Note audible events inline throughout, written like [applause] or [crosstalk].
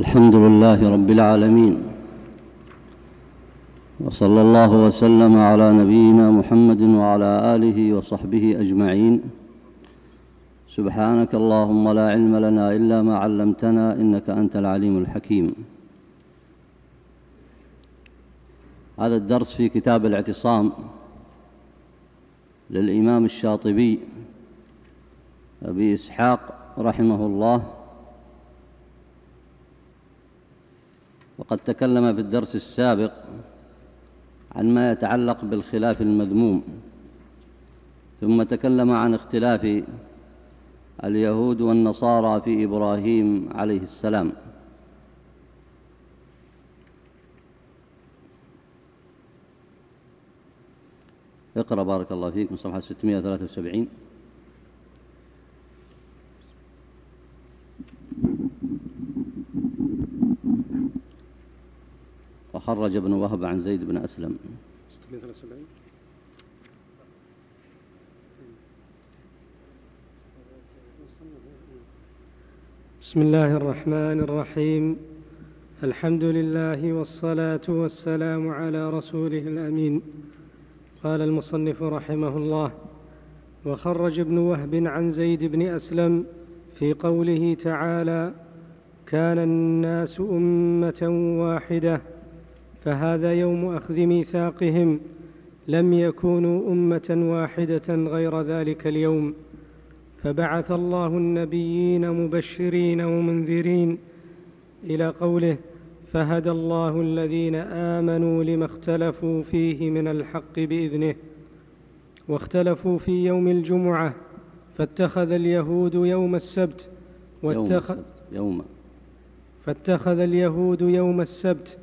الحمد لله رب العالمين وصلى الله وسلم على نبينا محمد وعلى آله وصحبه أجمعين سبحانك اللهم لا علم لنا إلا ما علمتنا إنك أنت العليم الحكيم هذا الدرس في كتاب الاعتصام للإمام الشاطبي أبي إسحاق رحمه الله وقد تكلم في الدرس السابق عن ما يتعلق بالخلاف المذموم ثم تكلم عن اختلاف اليهود والنصارى في إبراهيم عليه السلام. اقرأ بارك الله فيك من صفحة 673 وخرج ابن وهب عن زيد بن أسلم. 673 بسم الله الرحمن الرحيم. الحمد لله والصلاة والسلام على رسوله الأمين. قال المصنف رحمه الله وخرج ابن وهب عن زيد بن أسلم في قوله تعالى كان الناس أمة واحدة. فهذا يوم أخذ ميثاقهم لم يكونوا أمة واحدة غير ذلك اليوم فبعث الله النبيين مبشرين ومنذرين إلى قوله فهدى الله الذين آمنوا لما اختلفوا فيه من الحق بإذنه واختلفوا في يوم الجمعة فاتخذ اليهود يوم السبت واتخذ يوم. فاتخذ اليهود يوم السبت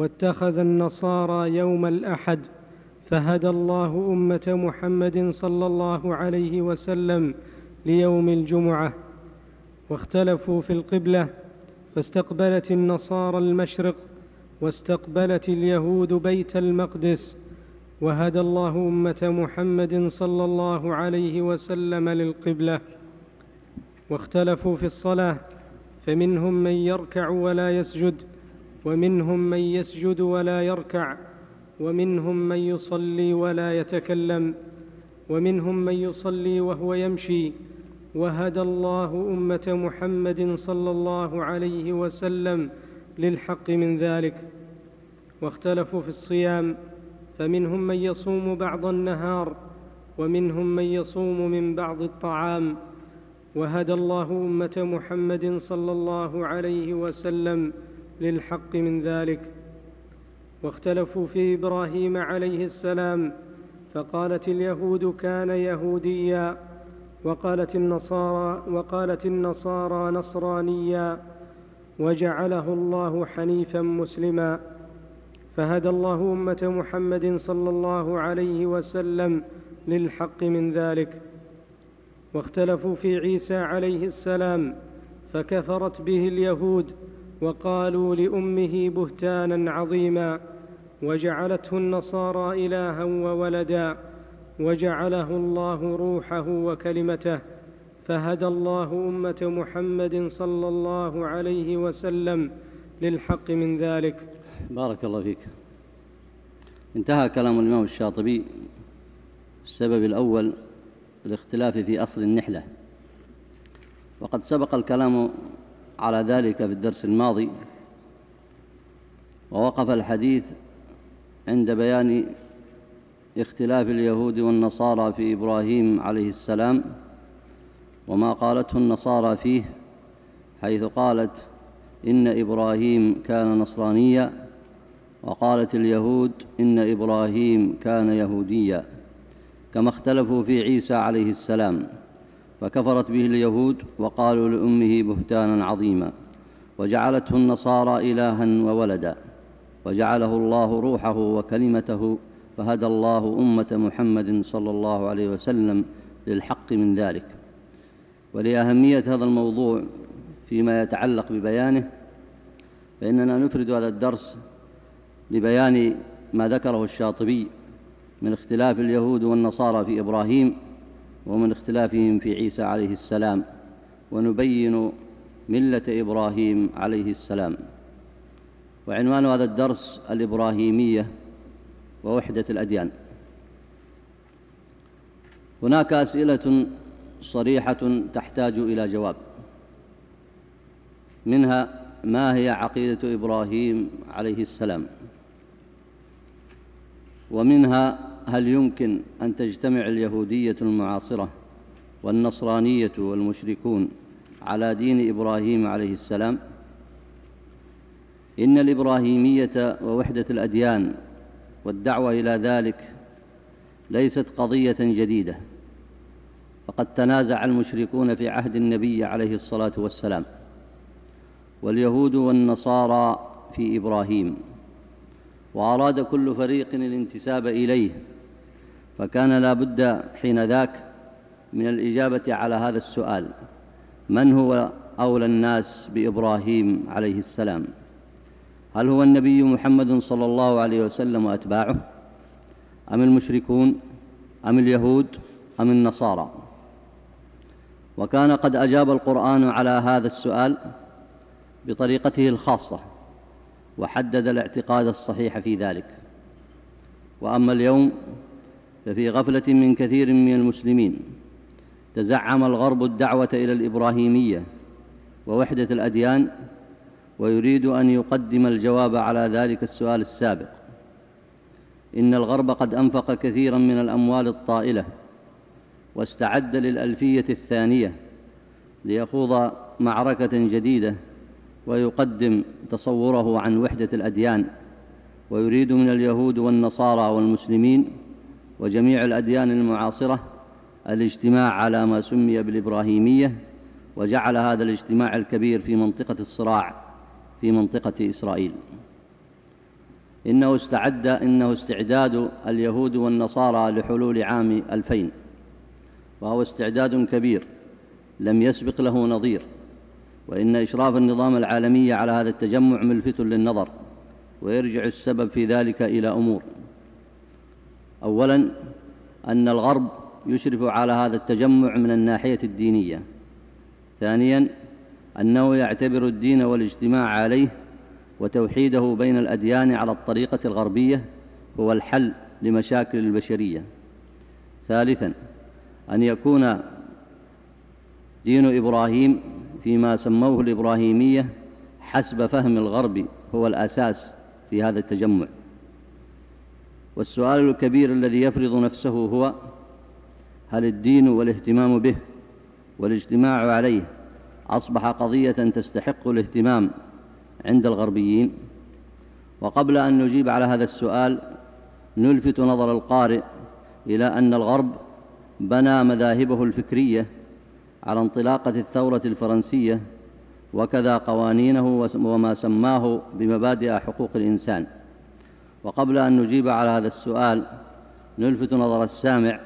واتخذ النصارى يوم الأحد فهدى الله أمة محمد صلى الله عليه وسلم ليوم الجمعة واختلفوا في القبلة فاستقبلت النصارى المشرق واستقبلت اليهود بيت المقدس وهدى الله أمة محمد صلى الله عليه وسلم للقبلة واختلفوا في الصلاة فمنهم من يركع ولا يسجد ومنهم من يسجد ولا يركع ومنهم من يصلي ولا يتكلم ومنهم من يصلي وهو يمشي وهدى الله أمة محمد صلى الله عليه وسلم للحق من ذلك. واختلفوا في الصيام فمنهم من يصوم بعض النهار ومنهم من يصوم من بعض الطعام. وهدى الله أمة محمد صلى الله عليه وسلم للحق من ذلك. واختلفوا في إبراهيم عليه السلام فقالت اليهود كان يهوديا وقالت النصارى وقالت النصارى نصرانيا وجعله الله حنيفا مسلما. فهدى الله أمة محمد صلى الله عليه وسلم للحق من ذلك. واختلفوا في عيسى عليه السلام فكفرت به اليهود وقالوا لأمه بهتانا عظيما وجعلته النصارى إلها وولدا وجعله الله روحه وكلمته فهدى الله أمة محمد صلى الله عليه وسلم للحق من ذلك. بارك الله فيك. انتهى كلام الإمام الشاطبي السبب الأول الاختلاف في أصل النحلة. وقد سبق الكلام على ذلك في الدرس الماضي ووقف الحديث عند بيان اختلاف اليهود والنصارى في إبراهيم عليه السلام وما قالته النصارى فيه حيث قالت إن إبراهيم كان نصرانيا وقالت اليهود إن إبراهيم كان يهوديا كما اختلفوا في عيسى عليه السلام. فكفرت به اليهود وقالوا لأمه بهتانا عظيما وجعلته النصارى إلها وولدا وجعله الله روحه وكلمته فهدى الله أمة محمد صلى الله عليه وسلم للحق من ذلك ولأهمية هذا الموضوع فيما يتعلق ببيانه فإننا نفرد هذا الدرس لبيان ما ذكره الشاطبي من اختلاف اليهود والنصارى في إبراهيم ومن اختلافهم في عيسى عليه السلام ونبين ملة إبراهيم عليه السلام. وعنوان هذا الدرس الإبراهيمية ووحدة الأديان. هناك أسئلة صريحة تحتاج إلى جواب. منها ما هي عقيدة إبراهيم عليه السلام؟ ومنها هل يمكن أن تجتمع اليهودية المعاصرة والنصرانية والمشركون على دين إبراهيم عليه السلام؟ إن الإبراهيمية ووحدة الأديان والدعوة إلى ذلك ليست قضية جديدة فقد تنازع المشركون في عهد النبي عليه الصلاة والسلام واليهود والنصارى في إبراهيم وأراد كل فريق الانتساب إليه فكان لا بد حين ذاك من الإجابة على هذا السؤال. من هو أولى الناس بإبراهيم عليه السلام؟ هل هو النبي محمد صلى الله عليه وسلم وأتباعه؟ أم المشركون؟ أم اليهود؟ أم النصارى؟ وكان قد أجاب القرآن على هذا السؤال بطريقته الخاصة وحدد الاعتقاد الصحيح في ذلك. وأما اليوم ففي غفلة من كثير من المسلمين تزعم الغرب الدعوة إلى الإبراهيمية ووحدة الأديان ويريد أن يقدم الجواب على ذلك السؤال السابق. إن الغرب قد أنفق كثيرا من الأموال الطائلة واستعد للألفية الثانية ليخوض معركة جديدة ويقدم تصوره عن وحدة الأديان ويريد من اليهود والنصارى والمسلمين وجميع الأديان المعاصرة الاجتماع على ما سمي بالإبراهيمية وجعل هذا الاجتماع الكبير في منطقة الصراع في منطقة إسرائيل. إنه استعد إنه استعداد اليهود والنصارى لحلول عام ألفين. وهو استعداد كبير لم يسبق له نظير. وإن إشراف النظام العالمي على هذا التجمع ملفت للنظر ويرجع السبب في ذلك إلى أمور. أولا أن الغرب يشرف على هذا التجمع من الناحية الدينية. ثانيا أنه يعتبر الدين والاجتماع عليه وتوحيده بين الأديان على الطريقة الغربية هو الحل لمشاكل البشرية. ثالثا أن يكون دين إبراهيم فيما سموه الإبراهيمية حسب فهم الغرب هو الأساس في هذا التجمع. والسؤال الكبير الذي يفرض نفسه هو هل الدين والاهتمام به والاجتماع عليه أصبح قضية تستحق الاهتمام عند الغربيين؟ وقبل أن نجيب على هذا السؤال نلفت نظر القارئ إلى أن الغرب بنى مذاهبه الفكرية على انطلاقة الثورة الفرنسية وكذا قوانينه وما سماه بمبادئ حقوق الإنسان. وقبل أن نجيب على هذا السؤال نلفت نظر السامع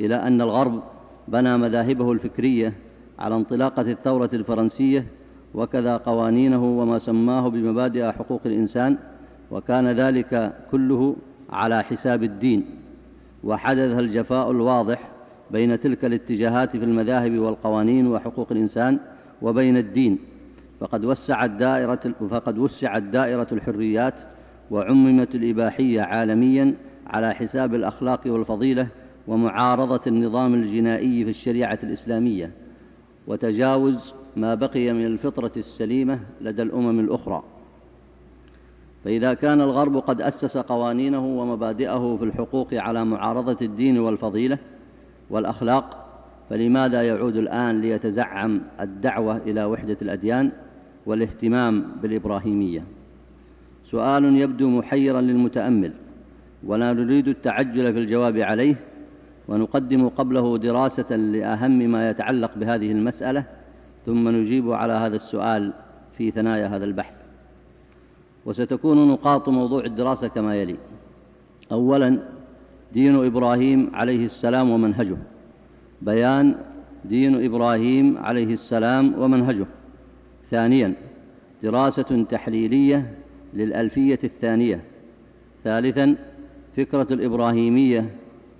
إلى أن الغرب بنى مذاهبه الفكرية على انطلاقة الثورة الفرنسية وكذا قوانينه وما سماه بمبادئ حقوق الإنسان وكان ذلك كله على حساب الدين. وحدث الجفاء الواضح بين تلك الاتجاهات في المذاهب والقوانين وحقوق الإنسان وبين الدين. فقد وسعت دائرة فقد وسعت دائرة الحريات وعممت الإباحية عالميا على حساب الأخلاق والفضيلة ومعارضة النظام الجنائي في الشريعة الإسلامية وتجاوز ما بقي من الفطرة السليمة لدى الأمم الأخرى. فإذا كان الغرب قد أسس قوانينه ومبادئه في الحقوق على معارضة الدين والفضيلة والأخلاق فلماذا يعود الآن ليتزعم الدعوة إلى وحدة الأديان والاهتمام بالإبراهيمية؟ سؤال يبدو محيرا للمتأمل ولا نريد التعجل في الجواب عليه ونقدم قبله دراسة لأهم ما يتعلق بهذه المسألة ثم نجيب على هذا السؤال في ثنايا هذا البحث. وستكون نقاط موضوع الدراسة كما يلي. أولا دين إبراهيم عليه السلام ومنهجه. بيان دين إبراهيم عليه السلام ومنهجه. ثانيا دراسة تحليلية للألفية الثانية. ثالثا فكرة الإبراهيمية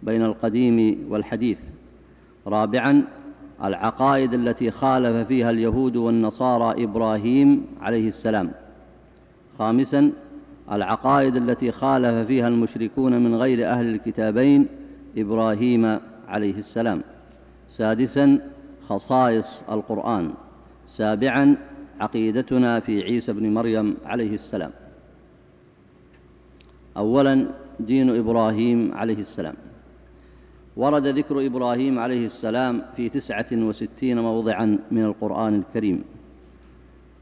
بين القديم والحديث. رابعا العقائد التي خالف فيها اليهود والنصارى إبراهيم عليه السلام. خامسا العقائد التي خالف فيها المشركون من غير أهل الكتابين إبراهيم عليه السلام. سادسا خصائص القرآن. سابعا عقيدتنا في عيسى بن مريم عليه السلام. أولا دين إبراهيم عليه السلام. ورد ذكر إبراهيم عليه السلام في تسعة وستين موضعا من القرآن الكريم.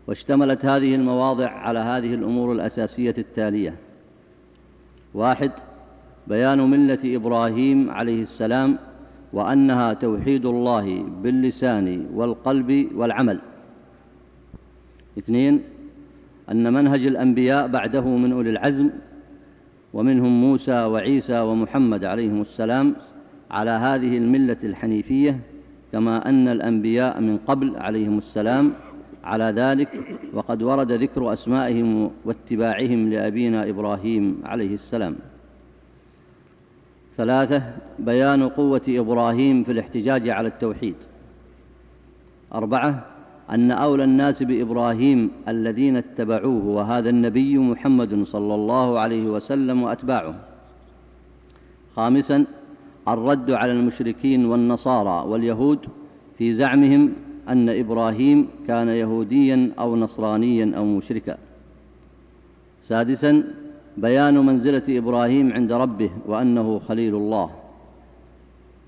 واشتملت هذه المواضع على هذه الأمور الأساسية التالية. واحد بيان ملة إبراهيم عليه السلام وأنها توحيد الله باللسان والقلب والعمل. اثنين أن منهج الأنبياء بعده من أولي العزم ومنهم موسى وعيسى ومحمد عليهم السلام على هذه الملة الحنيفية كما أن الأنبياء من قبل عليهم السلام على ذلك وقد ورد ذكر أسمائهم واتباعهم لأبينا إبراهيم عليه السلام. ثلاثة بيان قوة إبراهيم في الاحتجاج على التوحيد. أربعة أن أولى الناس بإبراهيم الذين اتبعوه وهذا النبي محمد صلى الله عليه وسلم وأتباعه. خامسا الرد على المشركين والنصارى واليهود في زعمهم أن إبراهيم كان يهوديا أو نصرانيا أو مشركا. سادسا بيان منزلة إبراهيم عند ربه وأنه خليل الله.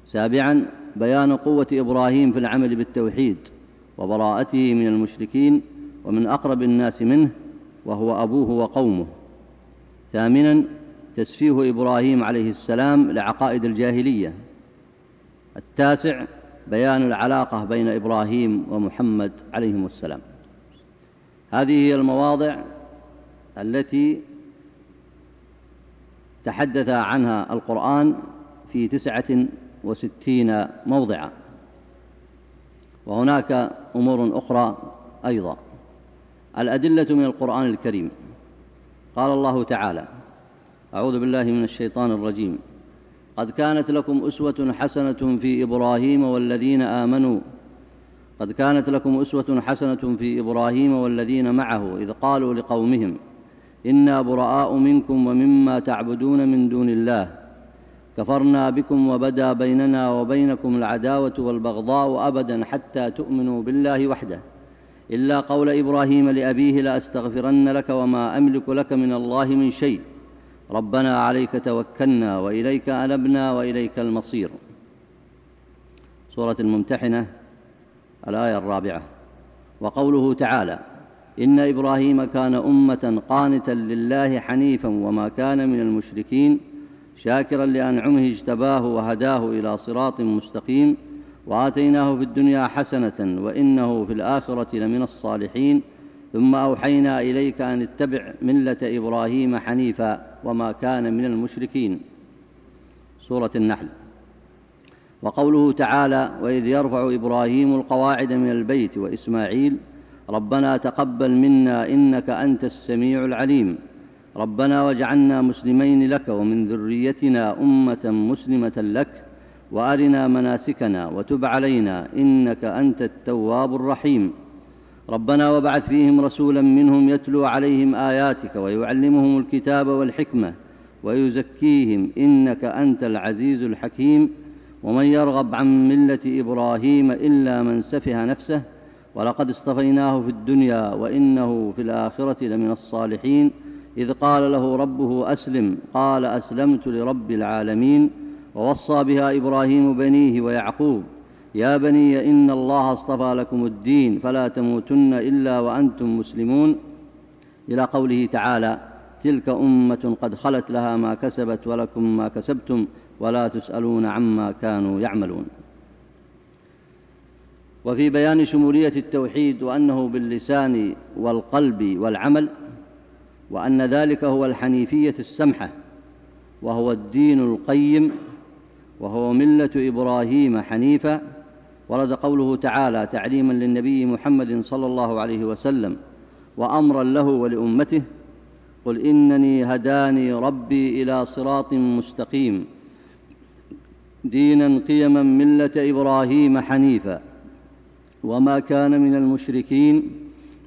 سابعا بيان قوة إبراهيم في العمل بالتوحيد. وبراءته من المشركين ومن أقرب الناس منه وهو أبوه وقومه. ثامنا تسفيه إبراهيم عليه السلام لعقائد الجاهلية. التاسع بيان العلاقة بين إبراهيم ومحمد عليهم السلام. هذه هي المواضع التي تحدث عنها القرآن في تسعة وستين موضعا. وهناك أمور أخرى أيضا. الأدلة من القرآن الكريم. قال الله تعالى أعوذ بالله من الشيطان الرجيم. قد كانت لكم أسوة حسنة في إبراهيم والذين آمنوا. قد كانت لكم أسوة حسنة في إبراهيم والذين معه إذ قالوا لقومهم إنا براء منكم ومما تعبدون من دون الله. كفرنا بكم وبدا بيننا وبينكم العداوة والبغضاء أبدا حتى تؤمنوا بالله وحده. إلا قول إبراهيم لأبيه لأستغفرن لك وما أملك لك من الله من شيء. ربنا عليك توكلنا وإليك أنبنا وإليك المصير. سورة الممتحنة الآية الرابعة. وقوله تعالى إن إبراهيم كان أمة قانتا لله حنيفا وما كان من المشركين شاكرا لأنعمه اجتباه وهداه إلى صراط مستقيم وآتيناه في الدنيا حسنة وإنه في الآخرة لمن الصالحين ثم أوحينا إليك أن اتبع ملة إبراهيم حنيفا وما كان من المشركين. سورة النحل. وقوله تعالى وإذ يرفع إبراهيم القواعد من البيت وإسماعيل ربنا تقبل منا إنك أنت السميع العليم. ربنا واجعلنا مسلمين لك ومن ذريتنا أمة مسلمة لك وأرنا مناسكنا وتب علينا إنك أنت التواب الرحيم. ربنا وابعث فيهم رسولا منهم يتلو عليهم آياتك ويعلمهم الكتاب والحكمة ويزكيهم إنك أنت العزيز الحكيم. ومن يرغب عن ملة إبراهيم إلا من سفه نفسه ولقد اصطفيناه في الدنيا وإنه في الآخرة لمن الصالحين. إذ قال له ربه أسلم قال أسلمت لرب العالمين ووصى بها إبراهيم بنيه ويعقوب يا بني إن الله اصطفى لكم الدين فلا تموتن إلا وأنتم مسلمون. إلى قوله تعالى تلك أمة قد خلت لها ما كسبت ولكم ما كسبتم ولا تسألون عما كانوا يعملون. وفي بيان شمولية التوحيد وأنه باللسان والقلب والعمل وأن ذلك هو الحنيفية السمحة وهو الدين القيم وهو ملة إبراهيم حنيفا ورد قوله تعالى تعليما للنبي محمد صلى الله عليه وسلم وأمرا له ولأمته قل إنني هداني ربي إلى صراط مستقيم دينا قيما ملة إبراهيم حنيفا وما كان من المشركين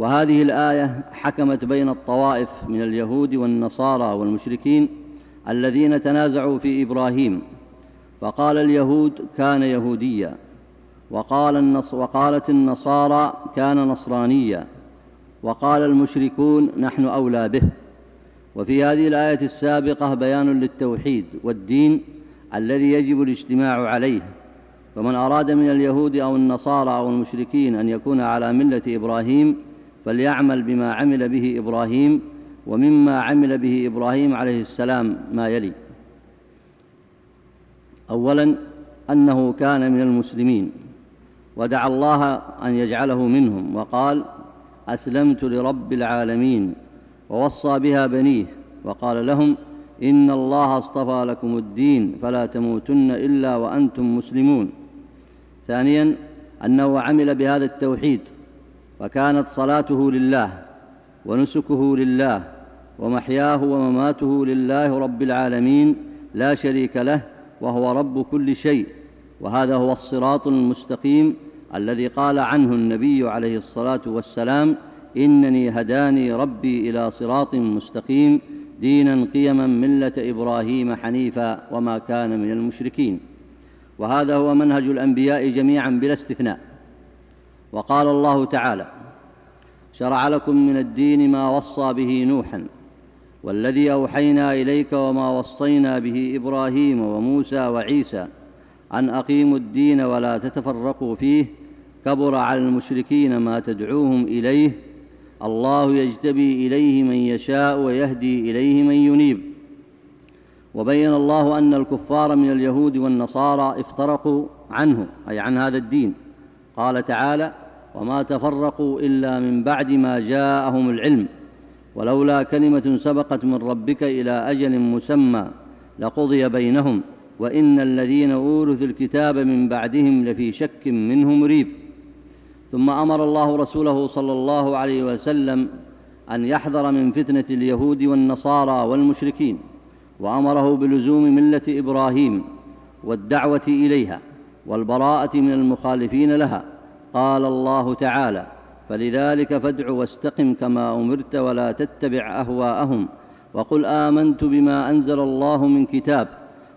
وهذه الآية حكمت بين الطوائف من اليهود والنصارى والمشركين الذين تنازعوا في إبراهيم. فقال اليهود كان يهوديا وقال النص وقالت النصارى كان نصرانيا وقال المشركون نحن أولى به. وفي هذه الآية السابقة بيان للتوحيد والدين الذي يجب الاجتماع عليه. فمن أراد من اليهود أو النصارى أو المشركين أن يكون على ملة إبراهيم فليعمل بما عمل به إبراهيم ومما عمل به إبراهيم عليه السلام ما يلي. أولا أنه كان من المسلمين ودعا الله أن يجعله منهم وقال أسلمت لرب العالمين ووصى بها بنيه وقال لهم إن الله اصطفى لكم الدين فلا تموتن إلا وأنتم مسلمون. ثانيا أنه عمل بهذا التوحيد فكانت صلاته لله ونسكه لله ومحياه ومماته لله رب العالمين لا شريك له وهو رب كل شيء. وهذا هو الصراط المستقيم الذي قال عنه النبي عليه الصلاة والسلام إنني هداني ربي إلى صراط مستقيم دينا قيما ملة إبراهيم حنيفا وما كان من المشركين. وهذا هو منهج الأنبياء جميعا بلا استثناء. وقال الله تعالى شرع لكم من الدين ما وصى به نوحا والذي أوحينا إليك وما وصينا به إبراهيم وموسى وعيسى أن أقيموا الدين ولا تتفرقوا فيه كبر على المشركين ما تدعوهم إليه الله يجتبي إليه من يشاء ويهدي إليه من ينيب. وبين الله أن الكفار من اليهود والنصارى افترقوا عنه أي عن هذا الدين. قال تعالى وما تفرقوا إلا من بعد ما جاءهم العلم. ولولا كلمة سبقت من ربك إلى أجل مسمى لقضي بينهم وإن الذين أورثوا الكتاب من بعدهم لفي شك منه مريب. ثم أمر الله رسوله صلى الله عليه وسلم أن يحذر من فتنة اليهود والنصارى والمشركين وأمره بلزوم ملة إبراهيم والدعوة إليها والبراءة من المخالفين لها قال الله تعالى فلذلك فادع واستقم كما أمرت ولا تتبع أهواءهم وقل آمنت بما أنزل الله من كتاب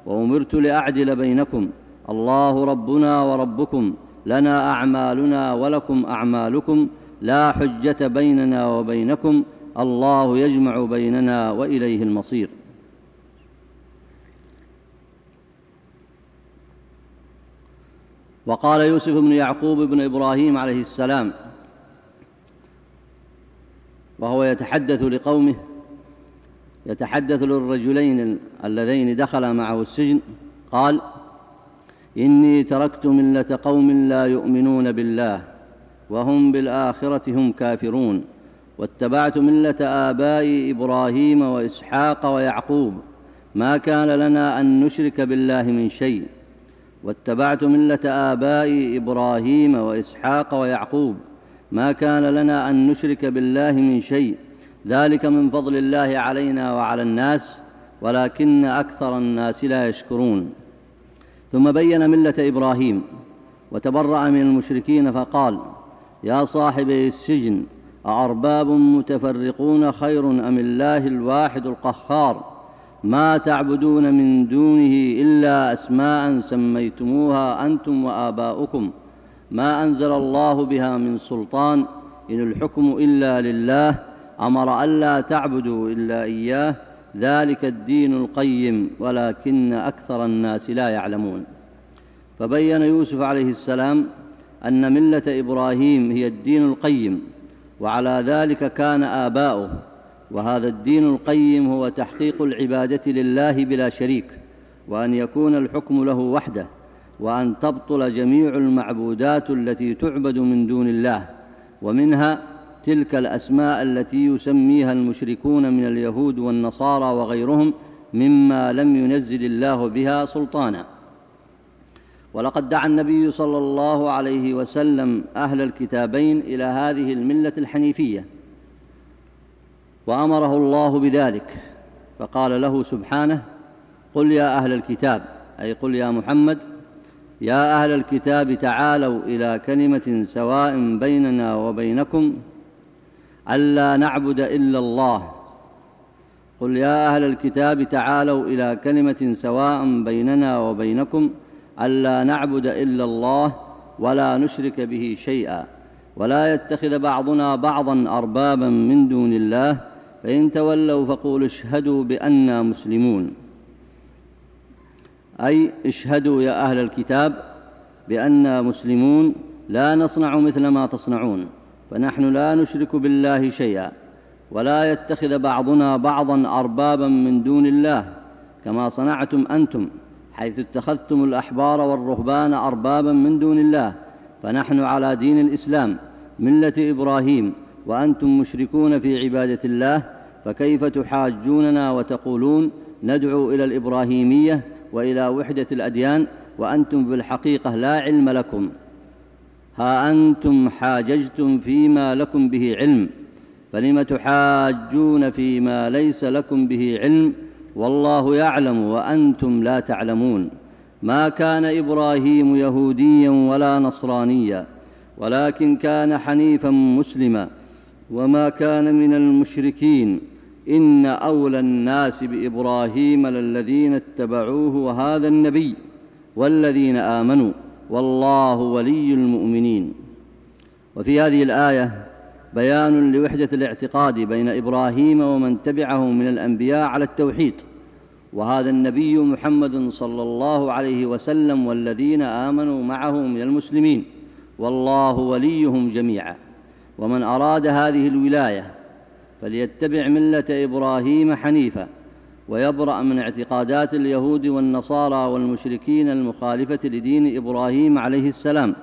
وأمرت لأعدل بينكم الله ربنا وربكم لنا أعمالنا ولكم أعمالكم لا حجة بيننا وبينكم الله يجمع بيننا وإليه المصير. وقال يوسف بن يعقوب بن إبراهيم عليه السلام وهو يتحدث لقومه يتحدث للرجلين اللذين دخلا معه السجن قال إني تركت ملة قوم لا يؤمنون بالله وهم بالآخرة هم كافرون واتبعت ملة آبائي إبراهيم وإسحاق ويعقوب ما كان لنا أن نشرك بالله من شيء. واتبعت ملة آبائي إبراهيم وإسحاق ويعقوب. ما كان لنا أن نشرك بالله من شيء. ذلك من فضل الله علينا وعلى الناس ولكن أكثر الناس لا يشكرون. ثم بين ملة إبراهيم وتبرأ من المشركين فقال يا صاحبي السجن أأرباب متفرقون خير أم الله الواحد القهار؟ ما تعبدون من دونه إلا أسماء سميتموها أنتم وآباؤكم. ما أنزل الله بها من سلطان. إن الحكم إلا لله. أمر ألا تعبدوا إلا إياه. ذلك الدين القيم. ولكن أكثر الناس لا يعلمون. فبين يوسف عليه السلام أن ملة إبراهيم هي الدين القيم. وعلى ذلك كان آباؤه. وهذا الدين القيم هو تحقيق العبادة لله بلا شريك وأن يكون الحكم له وحده وأن تبطل جميع المعبودات التي تعبد من دون الله ومنها تلك الأسماء التي يسميها المشركون من اليهود والنصارى وغيرهم مما لم ينزل الله بها سلطانا. ولقد دعا النبي صلى الله عليه وسلم أهل الكتابين إلى هذه الملة الحنيفية وأمره الله بذلك فقال له سبحانه قل يا أهل الكتاب أي قل يا محمد يا أهل الكتاب تعالوا إلى كلمة سواء بيننا وبينكم ألا نعبد إلا الله. قل يا أهل الكتاب تعالوا إلى كلمة سواء بيننا وبينكم ألا نعبد إلا الله ولا نشرك به شيئا ولا يتخذ بعضنا بعضا أربابا من دون الله فإن تولوا فقولوا اشهدوا بأننا مسلمون. أي اشهدوا يا أهل الكتاب بأننا مسلمون لا نصنع مثل ما تصنعون فنحن لا نشرك بالله شيئا ولا يتخذ بعضنا بعضا أربابا من دون الله كما صنعتم أنتم حيث اتخذتم الأحبار والرهبان أربابا من دون الله فنحن على دين الإسلام ملة إبراهيم وأنتم مشركون في عبادة الله فكيف تحاجوننا وتقولون ندعو إلى الإبراهيمية وإلى وحدة الأديان وأنتم في الحقيقة لا علم لكم. ها أنتم حاججتم فيما لكم به علم فلم تحاجون فيما ليس لكم به علم؟ والله يعلم وأنتم لا تعلمون. ما كان إبراهيم يهوديا ولا نصرانيا ولكن كان حنيفا مسلما وما كان من المشركين. إن أولى الناس بإبراهيم للذين اتبعوه وهذا النبي والذين آمنوا والله ولي المؤمنين. وفي هذه الآية بيان لوحدة الاعتقاد بين إبراهيم ومن تبعه من الأنبياء على التوحيد. وهذا النبي محمد صلى الله عليه وسلم والذين آمنوا معه من المسلمين. والله وليهم جميعا. ومن أراد هذه الولاية فليتبع ملة إبراهيم حنيفا ويبرأ من اعتقادات اليهود والنصارى والمشركين المخالفة لدين إبراهيم عليه السلام.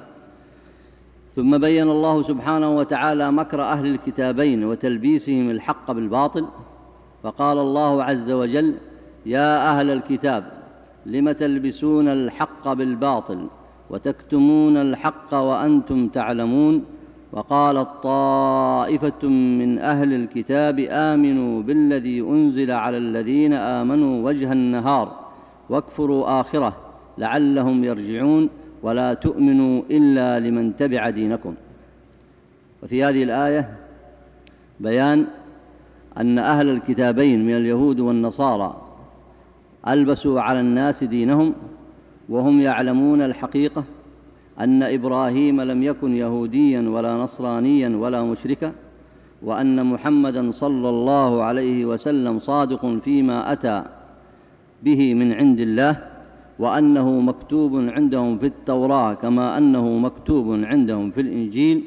ثم بين الله سبحانه وتعالى مكر أهل الكتابين وتلبيسهم الحق بالباطل فقال الله عز وجل يا أهل الكتاب لم تلبسون الحق بالباطل وتكتمون الحق وأنتم تعلمون؟ وقالت طائفة من أهل الكتاب آمنوا بالذي أنزل على الذين آمنوا وجه النهار واكفروا آخرة لعلهم يرجعون ولا تؤمنوا إلا لمن تبع دينكم. وفي هذه الآية بيان أن أهل الكتابين من اليهود والنصارى ألبسوا على الناس دينهم وهم يعلمون الحقيقة أن إبراهيم لم يكن يهوديا ولا نصرانيا ولا مشركا وأن محمدا صلى الله عليه وسلم صادق فيما أتى به من عند الله وأنه مكتوب عندهم في التوراة كما أنه مكتوب عندهم في الإنجيل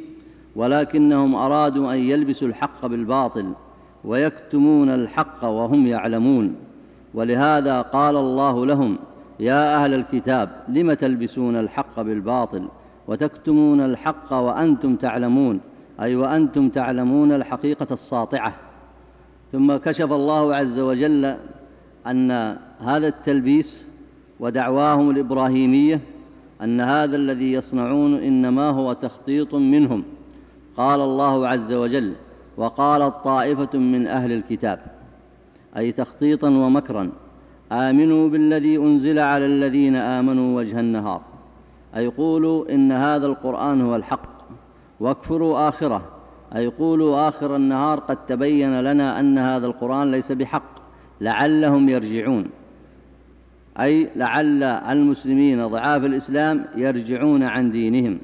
ولكنهم أرادوا أن يلبسوا الحق بالباطل ويكتمون الحق وهم يعلمون. ولهذا قال الله لهم يا أهل الكتاب لم تلبسون الحق بالباطل وتكتمون الحق وأنتم تعلمون؟ أي وأنتم تعلمون الحقيقة الساطعة. ثم كشف الله عز وجل أن هذا التلبيس ودعواهم الإبراهيمية أن هذا الذي يصنعون إنما هو تخطيط منهم. قال الله عز وجل وقالت طائفة من أهل الكتاب أي تخطيطا ومكرا آمنوا بالذي أنزل على الذين آمنوا وجه النهار. أي قولوا إن هذا القرآن هو الحق. واكفروا آخره. أي قولوا آخر النهار قد تبين لنا أن هذا القرآن ليس بحق. لعلهم يرجعون. أي لعل المسلمين ضعاف الإسلام يرجعون عن دينهم.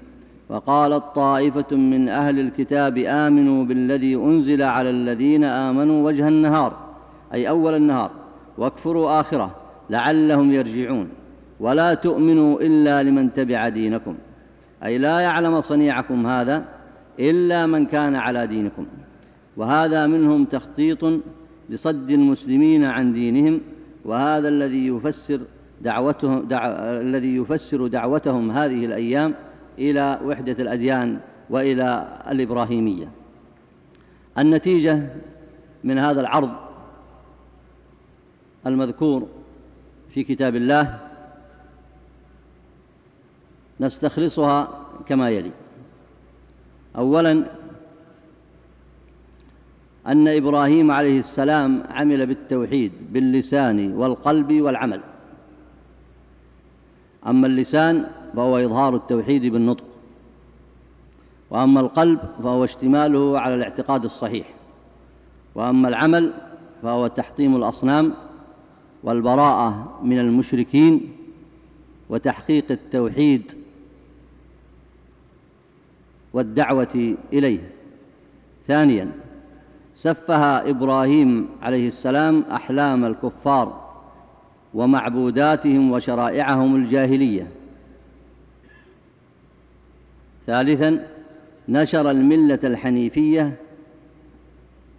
وقالت طائفة من أهل الكتاب آمنوا بالذي أنزل على الذين آمنوا وجه النهار. أي أول النهار. واكفروا آخرة لعلهم يرجعون ولا تؤمنوا إلا لمن تبع دينكم. أي لا يعلم صنيعكم هذا إلا من كان على دينكم. وهذا منهم تخطيط لصد المسلمين عن دينهم وهذا الذي يفسر دعوتهم دع... الذي يفسر دعوتهم هذه الأيام إلى وحدة الأديان وإلى الإبراهيمية. النتيجة من هذا العرض المذكور في كتاب الله نستخلصها كما يلي. أولا أن إبراهيم عليه السلام عمل بالتوحيد باللسان والقلب والعمل. أما اللسان فهو إظهار التوحيد بالنطق. وأما القلب فهو اشتماله على الاعتقاد الصحيح. وأما العمل فهو تحطيم الأصنام والبراءة من المشركين وتحقيق التوحيد والدعوة إليه. ثانيا سفه إبراهيم عليه السلام أحلام الكفار ومعبوداتهم وشرائعهم الجاهلية. ثالثا نشر الملة الحنيفية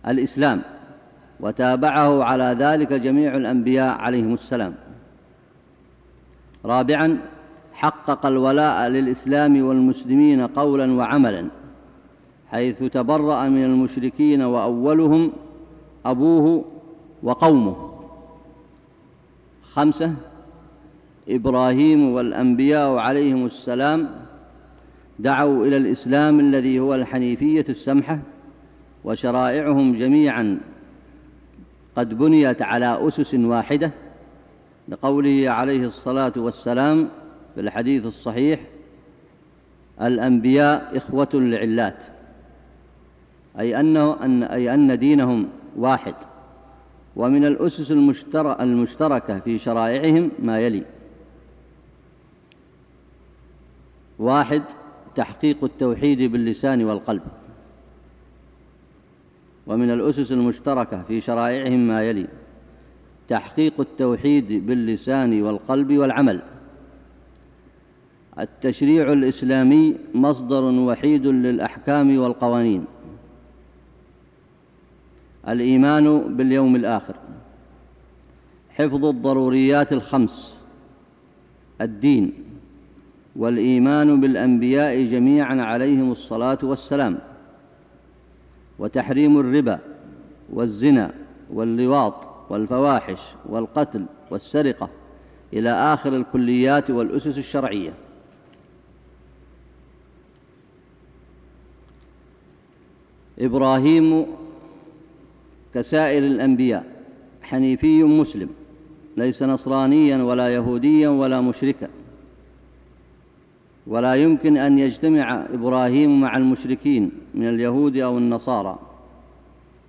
الإسلام. وتابعه على ذلك جميع الأنبياء عليهم السلام. رابعا حقق الولاء للإسلام والمسلمين قولا وعملا حيث تبرأ من المشركين وأولهم أبوه وقومه. خمسة إبراهيم والأنبياء عليهم السلام دعوا إلى الإسلام الذي هو الحنيفية السمحة وشرائعهم جميعا قد بنيت على أسس واحدة لقوله عليه الصلاة والسلام في الحديث الصحيح الأنبياء إخوة لعلات. أي, أنه أن أي أن دينهم واحد ومن الأسس المشتركة في شرائعهم ما يلي. واحد تحقيق التوحيد باللسان والقلب. ومن الأسس المشتركة في شرائعهم ما يلي تحقيق التوحيد باللسان والقلب والعمل. التشريع الإسلامي مصدر وحيد للأحكام والقوانين. الإيمان باليوم الآخر. حفظ الضروريات الخمس. الدين. والإيمان بالأنبياء جميعا عليهم الصلاة والسلام. وتحريم الربا والزنا واللواط والفواحش والقتل والسرقة إلى آخر الكليات والأسس الشرعية. إبراهيم كسائر الأنبياء حنيفي مسلم ليس نصرانيا ولا يهوديا ولا مشركا. ولا يمكن أن يجتمع إبراهيم مع المشركين من اليهود أو النصارى.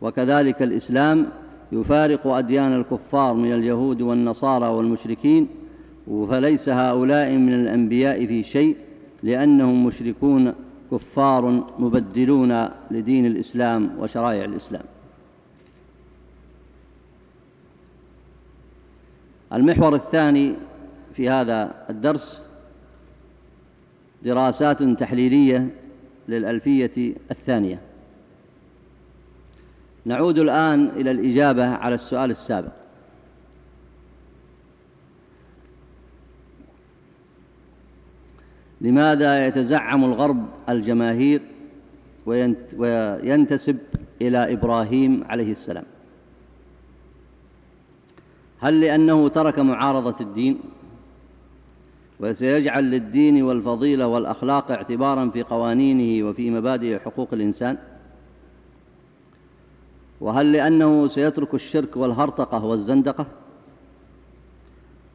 وكذلك الإسلام يفارق أديان الكفار من اليهود والنصارى والمشركين فليس هؤلاء من الأنبياء في شيء لأنهم مشركون كفار مبدلون لدين الإسلام وشرائع الإسلام. المحور الثاني في هذا الدرس دراسات تحليلية للألفية الثانية. نعود الآن إلى الإجابة على السؤال السابق. لماذا يتزعم الغرب الجماهير وينتسب إلى إبراهيم عليه السلام؟ هل لأنه ترك معارضة الدين؟ وسيجعل للدين والفضيلة والأخلاق اعتبارا في قوانينه وفي مبادئ حقوق الإنسان. وهل لأنه سيترك الشرك والهرطقة والزندقة؟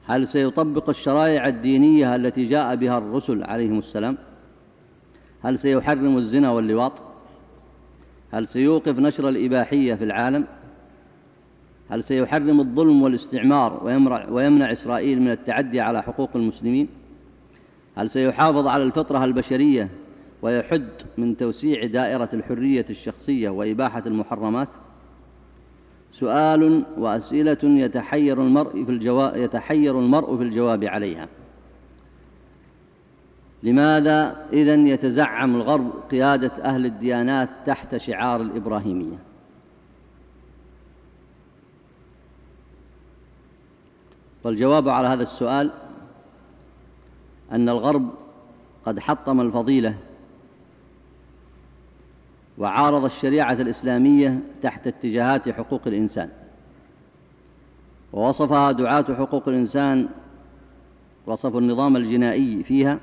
هل سيطبق الشرائع الدينية التي جاء بها الرسل عليهم السلام؟ هل سيحرم الزنا واللواط؟ هل سيوقف نشر الإباحية في العالم؟ هل سيحرم الظلم والاستعمار ويمنع, إسرائيل من التعدي على حقوق المسلمين؟ هل سيحافظ على الفطرة البشرية ويحد من توسيع دائرة الحرية الشخصية وإباحة المحرمات؟ سؤال وأسئلة يتحير المرء في الجواب, يتحير المرء في الجواب عليها. لماذا إذن يتزعم الغرب قيادة أهل الديانات تحت شعار الإبراهيمية؟ والجواب على هذا السؤال أن الغرب قد حطم الفضيلة وعارض الشريعة الإسلامية تحت اتجاهات حقوق الإنسان ووصفها دعاة حقوق الإنسان وصفوا النظام الجنائي فيها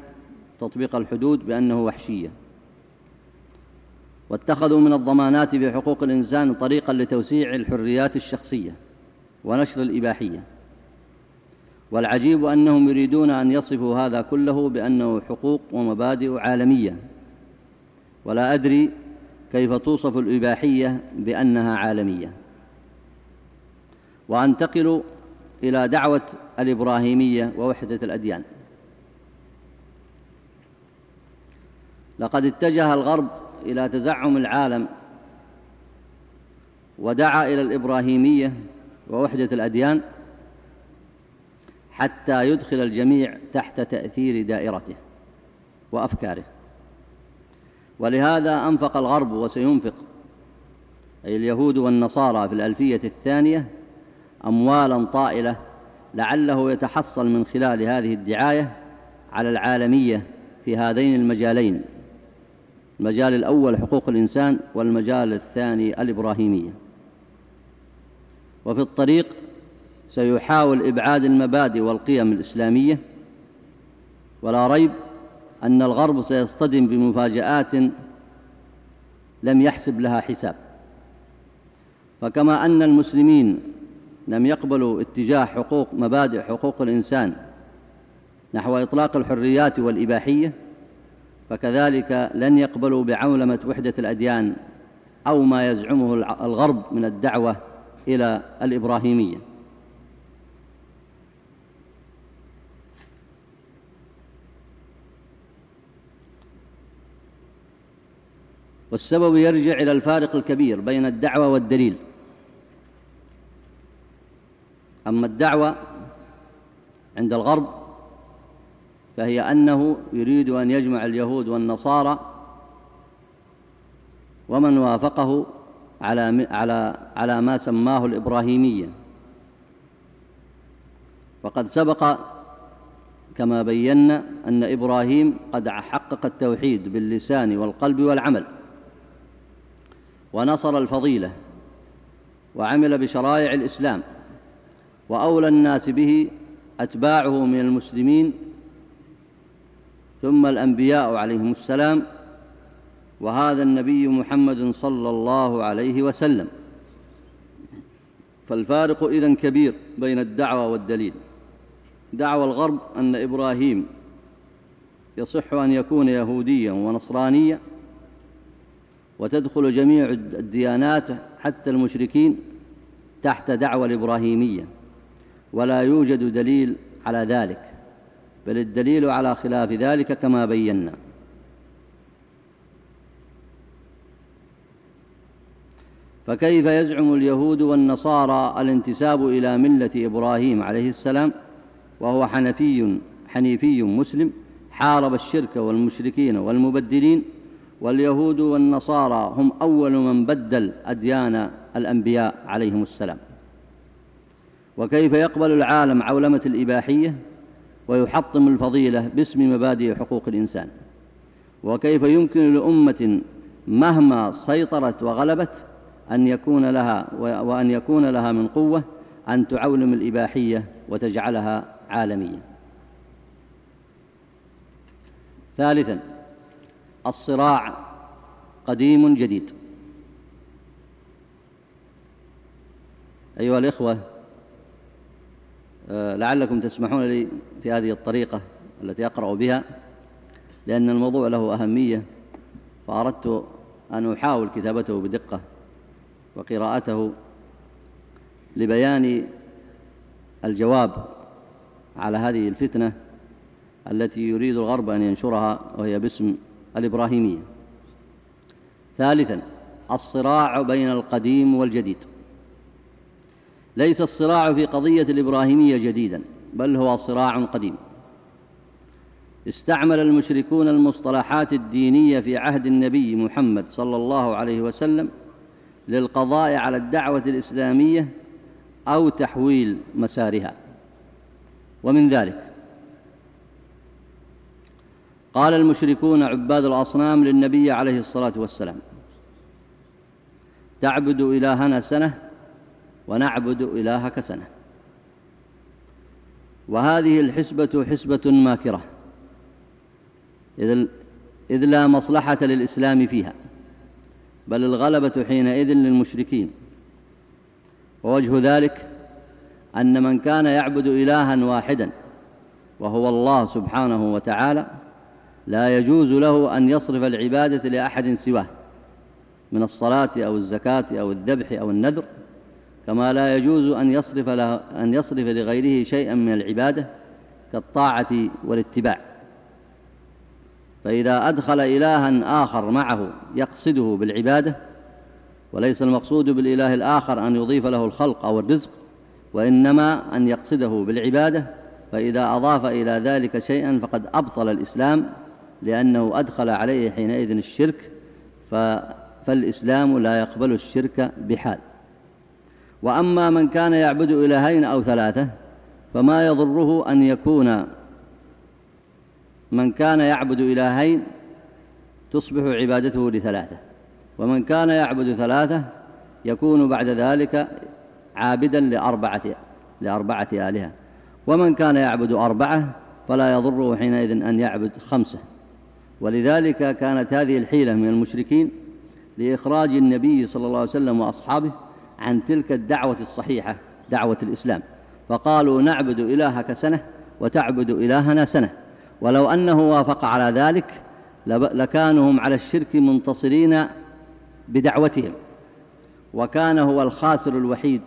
تطبيق الحدود بأنه وحشية واتخذوا من الضمانات في حقوق الإنسان طريقا لتوسيع الحريات الشخصية ونشر الإباحية والعجيب أنهم يريدون أن يصفوا هذا كله بأنه حقوق ومبادئ عالمية. ولا أدري كيف توصف الإباحية بأنها عالمية. وأنتقل إلى دعوة الإبراهيمية ووحدة الأديان. لقد اتجه الغرب إلى تزعم العالم ودعا إلى الإبراهيمية ووحدة الأديان حتى يدخل الجميع تحت تأثير دائرته وأفكاره. ولهذا أنفق الغرب وسينفق أي اليهود والنصارى في الألفية الثانية أموالا طائلة لعله يتحصل من خلال هذه الدعاية على العالمية في هذين المجالين المجال الأول حقوق الإنسان والمجال الثاني الإبراهيمية. وفي الطريق سيحاول إبعاد المبادئ والقيم الإسلامية ولا ريب أن الغرب سيصطدم بمفاجآت لم يحسب لها حساب. فكما أن المسلمين لم يقبلوا اتجاه حقوق مبادئ حقوق الإنسان نحو إطلاق الحريات والإباحية فكذلك لن يقبلوا بعولمة وحدة الأديان أو ما يزعمه الغرب من الدعوة إلى الإبراهيمية. والسبب يرجع إلى الفارق الكبير بين الدعوة والدليل. أما الدعوة عند الغرب فهي أنه يريد أن يجمع اليهود والنصارى ومن وافقه على على على ما سماه الإبراهيمية. وقد سبق كما بينا أن إبراهيم قد حقق التوحيد باللسان والقلب والعمل. ونصر الفضيلة وعمل بشرائع الإسلام وأولى الناس به أتباعه من المسلمين ثم الأنبياء عليهم السلام وهذا النبي محمد صلى الله عليه وسلم. فالفارق إذن كبير بين الدعوة والدليل. دعوى الغرب أن إبراهيم يصح أن يكون يهوديا ونصرانيا وتدخل جميع الديانات حتى المشركين تحت دعوى الإبراهيمية. ولا يوجد دليل على ذلك بل الدليل على خلاف ذلك كما بينا. فكيف يزعم اليهود والنصارى الانتساب إلى ملة إبراهيم عليه السلام؟ وهو حنفي حنيفي مسلم حارب الشرك والمشركين والمبدلين واليهود والنصارى هم أول من بدل أديان الأنبياء عليهم السلام. وكيف يقبل العالم عولمة الإباحية؟ ويحطم الفضيلة باسم مبادئ حقوق الإنسان. وكيف يمكن لأمة مهما سيطرت وغلبت أن يكون لها وأن يكون لها من قوة أن تعولم الإباحية وتجعلها عالمية. ثالثا الصراع قديم جديد. أيها الإخوة آه، لعلكم تسمحون لي في هذه الطريقة التي أقرأ بها لأن الموضوع له أهمية فأردت أن أحاول كتابته بدقة وقراءته لبيان الجواب على هذه الفتنة التي يريد الغرب أن ينشرها وهي باسم الإبراهيمية. ثالثا الصراع بين القديم والجديد. ليس الصراع في قضية الإبراهيمية جديدا بل هو صراع قديم. استعمل المشركون المصطلحات الدينية في عهد النبي محمد صلى الله عليه وسلم للقضاء على الدعوة الإسلامية أو تحويل مسارها. ومن ذلك قال المشركون عباد الأصنام للنبي عليه الصلاة والسلام تعبد إلهنا سنة ونعبد إلهك سنة. وهذه الحسبة حسبة ماكرة إذ لا مصلحة للإسلام فيها بل الغلبة حينئذ للمشركين. ووجه ذلك أن من كان يعبد إلها واحدا وهو الله سبحانه وتعالى لا يجوز له أن يصرف العبادة لأحد سواه من الصلاة أو الزكاة أو الذبح أو النذر كما لا يجوز أن يصرف, له أن يصرف لغيره شيئا من العبادة كالطاعة والاتباع. فإذا أدخل إلها آخر معه يقصده بالعبادة وليس المقصود بالإله الآخر أن يضيف له الخلق أو الرزق وإنما أن يقصده بالعبادة فإذا أضاف إلى ذلك شيئا فقد أبطل الإسلام لأنه أدخل عليه حينئذ الشرك فالإسلام لا يقبل الشرك بحال. وأما من كان يعبد إلهين أو ثلاثة فما يضره أن يكون من كان يعبد إلهين تصبح عبادته لثلاثة ومن كان يعبد ثلاثة يكون بعد ذلك عابدا لأربعة, لأربعة آلهة. ومن كان يعبد أربعة فلا يضره حينئذ أن يعبد خمسة. ولذلك كانت هذه الحيلة من المشركين لإخراج النبي صلى الله عليه وسلم وأصحابه عن تلك الدعوة الصحيحة دعوة الإسلام. فقالوا نعبد إلهك سنة وتعبد إلهنا سنة. ولو أنه وافق على ذلك لكانوا هم على الشرك منتصرين بدعوتهم. وكان هو الخاسر الوحيد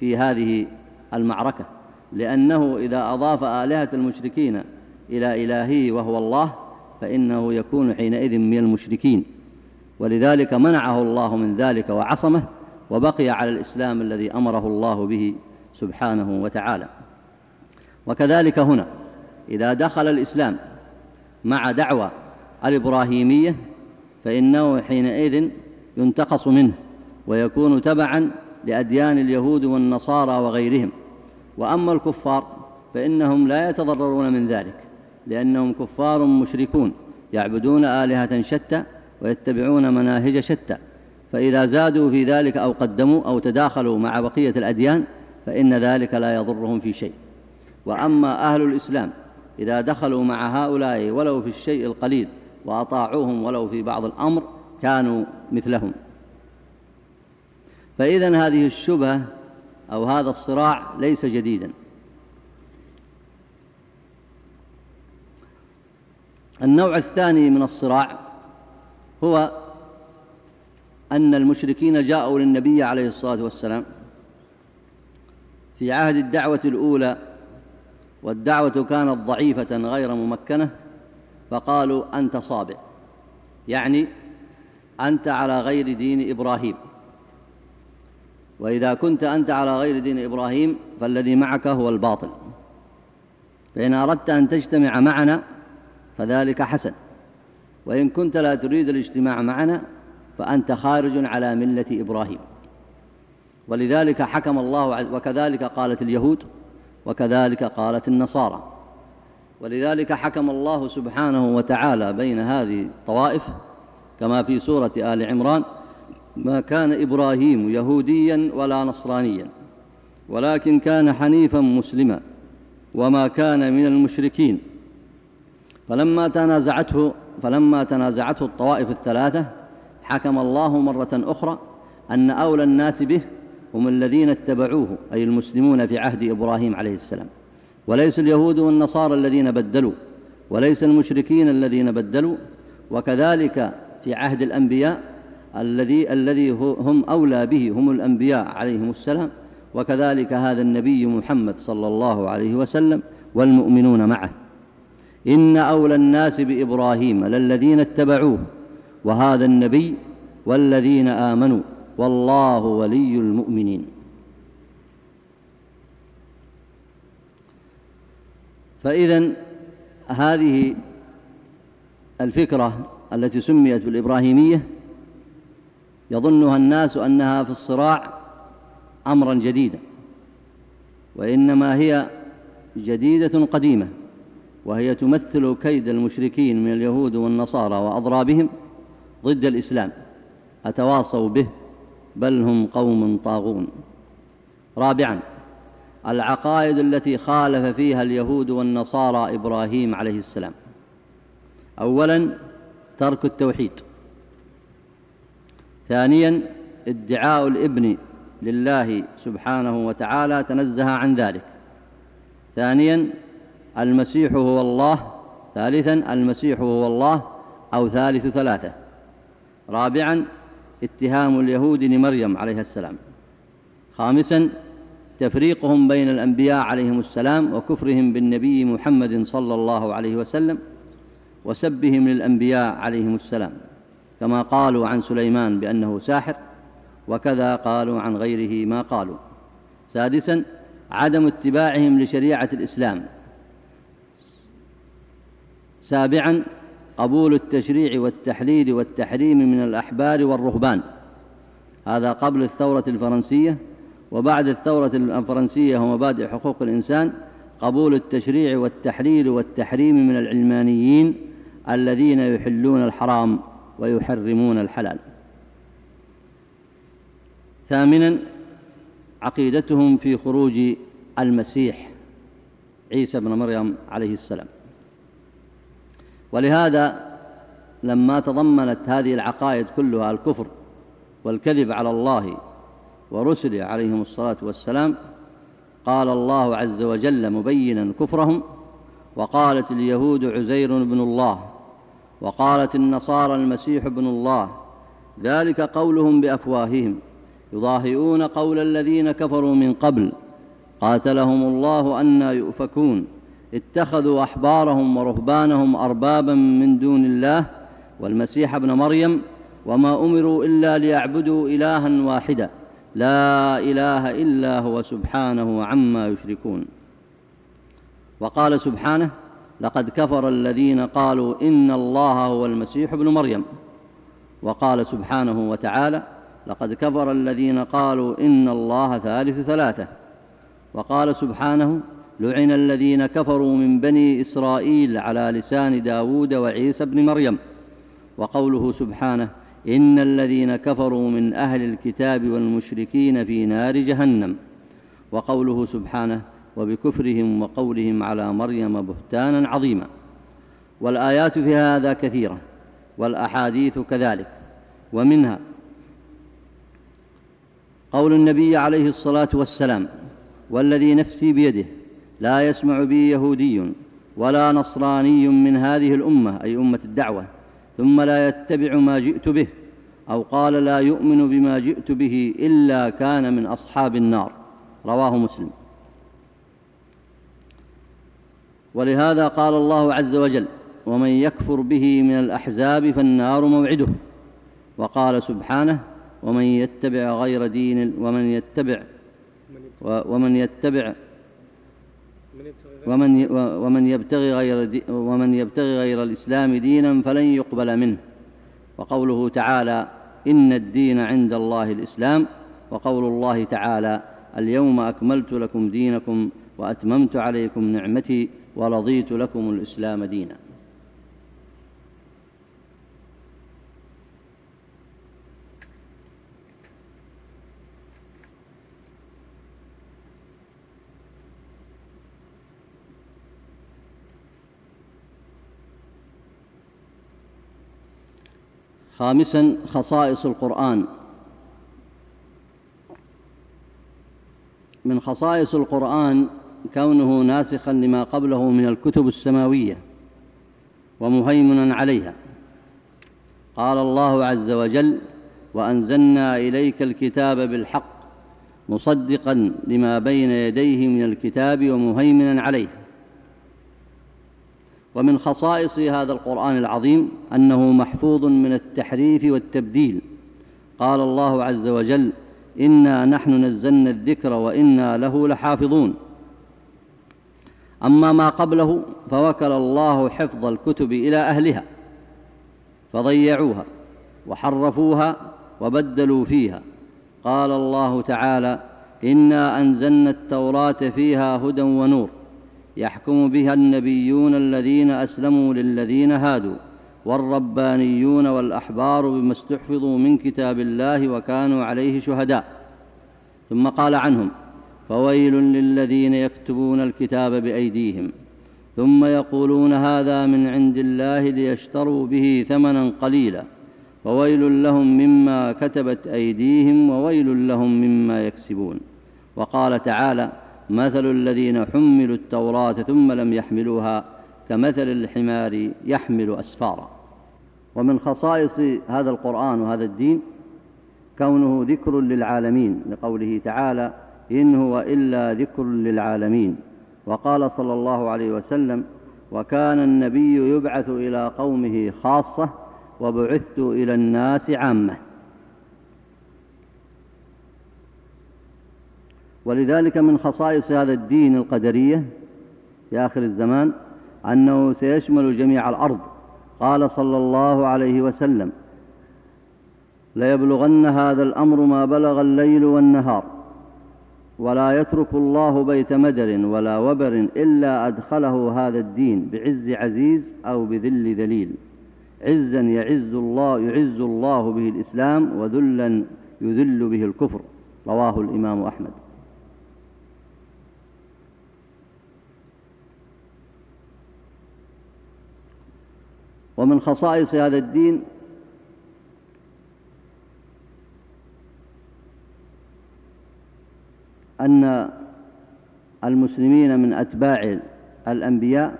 في هذه المعركة لأنه إذا أضاف آلهة المشركين إلى إلهه وهو الله فإنه يكون حينئذ من المشركين. ولذلك منعه الله من ذلك وعصمه وبقي على الإسلام الذي أمره الله به سبحانه وتعالى. وكذلك هنا إذا دخل الإسلام مع دعوة الإبراهيمية فإنه حينئذ ينتقص منه ويكون تبعا لأديان اليهود والنصارى وغيرهم. وأما الكفار فإنهم لا يتضررون من ذلك. لأنهم كفار مشركون يعبدون آلهة شتى ويتبعون مناهج شتى. فإذا زادوا في ذلك أو قدموا أو تداخلوا مع بقية الأديان فإن ذلك لا يضرهم في شيء. وأما أهل الإسلام إذا دخلوا مع هؤلاء ولو في الشيء القليل وأطاعوهم ولو في بعض الأمر كانوا مثلهم. فإذا هذه الشبهة أو هذا الصراع ليس جديدا. النوع الثاني من الصراع هو أن المشركين جاءوا للنبي عليه الصلاة والسلام في عهد الدعوة الأولى والدعوة كانت ضعيفة غير ممكنة فقالوا أنت صابع يعني أنت على غير دين إبراهيم. وإذا كنت أنت على غير دين إبراهيم فالذي معك هو الباطل. فإن أردت أن تجتمع معنا فذلك حسن. وإن كنت لا تريد الاجتماع معنا فأنت خارج على ملة إبراهيم. ولذلك حكم الله وكذلك قالت اليهود وكذلك قالت النصارى. ولذلك حكم الله سبحانه وتعالى بين هذه الطوائف كما في سورة آل عمران ما كان إبراهيم يهوديا ولا نصرانيا ولكن كان حنيفا مسلما وما كان من المشركين. فلما تنازعته فلما تنازعته الطوائف الثلاثة حكم الله مرة أخرى أن أولى الناس به هم الذين اتبعوه أي المسلمون في عهد إبراهيم عليه السلام. وليس اليهود والنصارى الذين بدلوا وليس المشركين الذين بدلوا وكذلك في عهد الأنبياء الذي الذي هم أولى به هم الأنبياء عليهم السلام وكذلك هذا النبي محمد صلى الله عليه وسلم والمؤمنون معه. إن أولى الناس بإبراهيم للذين اتبعوه وهذا النبي والذين آمنوا والله ولي المؤمنين. فإذا هذه الفكرة التي سميت بالإبراهيمية يظنها الناس أنها في الصراع أمرا جديدا وإنما هي جديدة قديمة. وهي تمثل كيد المشركين من اليهود والنصارى وأضرابهم ضد الإسلام أتواصوا به بل هم قوم طاغون. رابعا العقائد التي خالف فيها اليهود والنصارى إبراهيم عليه السلام. أولا ترك التوحيد. ثانيا ادعاء الابن لله سبحانه وتعالى تنزه عن ذلك. ثانيا المسيح هو الله ثالثا المسيح هو الله أو ثالث ثلاثة. رابعا اتهام اليهود لمريم عليه السلام. خامسا تفريقهم بين الأنبياء عليهم السلام وكفرهم بالنبي محمد صلى الله عليه وسلم وسبهم للأنبياء عليهم السلام. كما قالوا عن سليمان بأنه ساحر وكذا قالوا عن غيره ما قالوا. سادسا عدم اتباعهم لشريعة الإسلام. سابعا قبول التشريع والتحليل والتحريم من الأحبار والرهبان. هذا قبل الثورة الفرنسية وبعد الثورة الفرنسية ومبادئ حقوق الإنسان قبول التشريع والتحليل والتحريم من العلمانيين الذين يحلون الحرام ويحرمون الحلال. ثامنا عقيدتهم في خروج المسيح عيسى بن مريم عليه السلام. ولهذا لما تضمنت هذه العقائد كلها الكفر والكذب على الله ورسله عليهم الصلاة والسلام قال الله عز وجل مبينا كفرهم وقالت اليهود عزير بن الله وقالت النصارى المسيح بن الله ذلك قولهم بأفواههم يضاهئون قول الذين كفروا من قبل قاتلهم الله أنا يؤفكون. اتخذوا أحبارهم ورهبانهم أربابا من دون الله والمسيح ابن مريم وما أمروا إلا ليعبدوا إلها واحدا. لا إله إلا هو سبحانه عما يشركون. وقال سبحانه لقد كفر الذين قالوا إن الله هو المسيح ابن مريم. وقال سبحانه وتعالى لقد كفر الذين قالوا إن الله ثالث ثلاثة. وقال سبحانه لعن الذين كفروا من بني إسرائيل على لسان داود وعيسى بن مريم وقوله سبحانه إن الذين كفروا من أهل الكتاب والمشركين في نار جهنم وقوله سبحانه وبكفرهم وقولهم على مريم بهتانا عظيما والآيات في هذا كثيرة والأحاديث كذلك ومنها قول النبي عليه الصلاة والسلام والذي نفسي بيده لا يسمع بي يهودي ولا نصراني من هذه الأمة أي أمة الدعوة. ثم لا يتبع ما جئت به أو قال لا يؤمن بما جئت به إلا كان من أصحاب النار. رواه مسلم. ولهذا قال الله عز وجل ومن يكفر به من الأحزاب فالنار موعده وقال سبحانه ومن يتبع غير دين ومن يتبع ومن يتبع ومن ومن يبتغي غير ومن يبتغي غير الإسلام دينا فلن يقبل منه. وقوله تعالى إن الدين عند الله الإسلام. وقول الله تعالى اليوم أكملت لكم دينكم وأتممت عليكم نعمتي ورضيت لكم الإسلام دينا. خامسا خصائص القرآن. من خصائص القرآن كونه ناسخا لما قبله من الكتب السماوية ومهيمنا عليها. قال الله عز وجل وأنزلنا إليك الكتاب بالحق مصدقا لما بين يديه من الكتاب ومهيمنا عليه. ومن خصائص هذا القرآن العظيم أنه محفوظ من التحريف والتبديل. قال الله عز وجل إنا نحن نزلنا الذكر وإنا له لحافظون. أما ما قبله فوكل الله حفظ الكتب إلى أهلها فضيعوها وحرفوها وبدلوا فيها. قال الله تعالى إنا أنزلنا التوراة فيها هدى ونور. يحكم بها النبيون الذين أسلموا للذين هادوا والربانيون والأحبار بما استحفظوا من كتاب الله وكانوا عليه شهداء. ثم قال عنهم فويل للذين يكتبون الكتاب بأيديهم ثم يقولون هذا من عند الله ليشتروا به ثمنا قليلا فويل لهم مما كتبت أيديهم وويل لهم مما يكسبون وقال تعالى مثل الذين حملوا التوراة ثم لم يحملوها كمثل الحمار يحمل أسفارا. ومن خصائص هذا القرآن وهذا الدين كونه ذكر للعالمين لقوله تعالى إن هو إلا ذكر للعالمين. وقال صلى الله عليه وسلم وكان النبي يبعث إلى قومه خاصة وبعثت إلى الناس عامة. ولذلك من خصائص هذا الدين القدرية في آخر الزمان أنه سيشمل جميع الأرض. قال صلى الله عليه وسلم ليبلغن هذا الأمر ما بلغ الليل والنهار ولا يترك الله بيت مدر ولا وبر إلا أدخله هذا الدين بعز عزيز أو بذل ذليل. عزا يعز الله يعز الله به الإسلام وذلا يذل به الكفر. رواه الإمام أحمد. ومن خصائص هذا الدين أن المسلمين من أتباع الأنبياء